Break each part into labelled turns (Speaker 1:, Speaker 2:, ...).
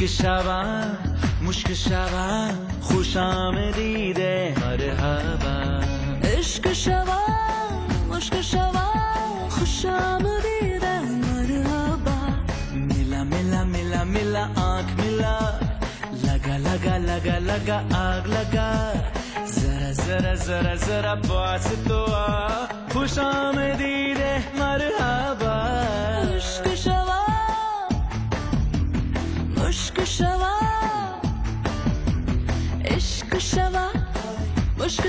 Speaker 1: इश्क शवा मुश्क शवा खुश आमदीदे मरहबा।
Speaker 2: इश्क शवा मुश्क शवा खुश आमदीदे मरहबा।
Speaker 1: मिला मिला मिला मिला आँख मिला। लगा लगा लगा लगा आग लगा। जरा जरा जरा जरा पास तो आ खुश आमदीदे मरहबा।
Speaker 2: मुश्क शवा इश्क शवा मुश्क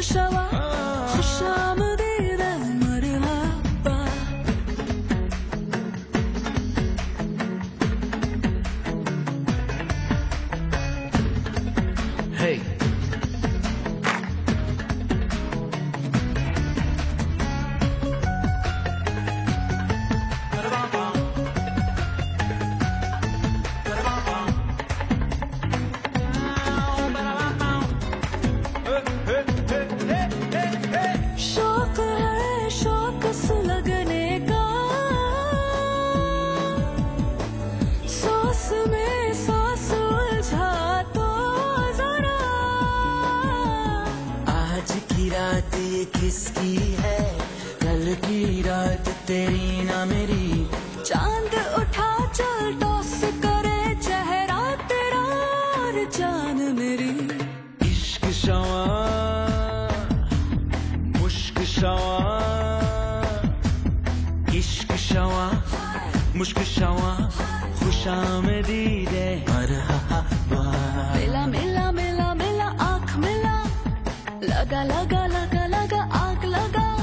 Speaker 1: रात ये किसकी है? कल की रात तेरी ना मेरी।
Speaker 2: चाँद उठा चल टॉस करे। चेहरा तेरा और जान मेरी।
Speaker 1: इश्क शवा मुश्क शवा इश्क शवा मुश्क शवा खुश आमदीदे मरहबा
Speaker 2: लगा लगा लगा लगा आग लगा।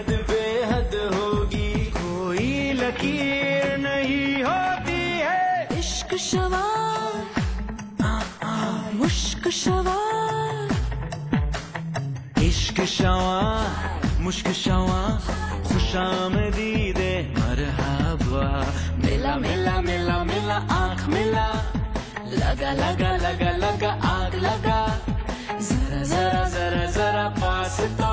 Speaker 1: हद बेहद होगी। कोई लकीर नहीं होती है।
Speaker 2: इश्क शवा मुश्क शवा
Speaker 1: इश्क शवा मुश्क शवा खुशामदीदे मरहबा। मिला मिला मिला मिला आँख मिला। लगा लगा लगा लगा आग लगा। जरा जरा जरा जरा पास तो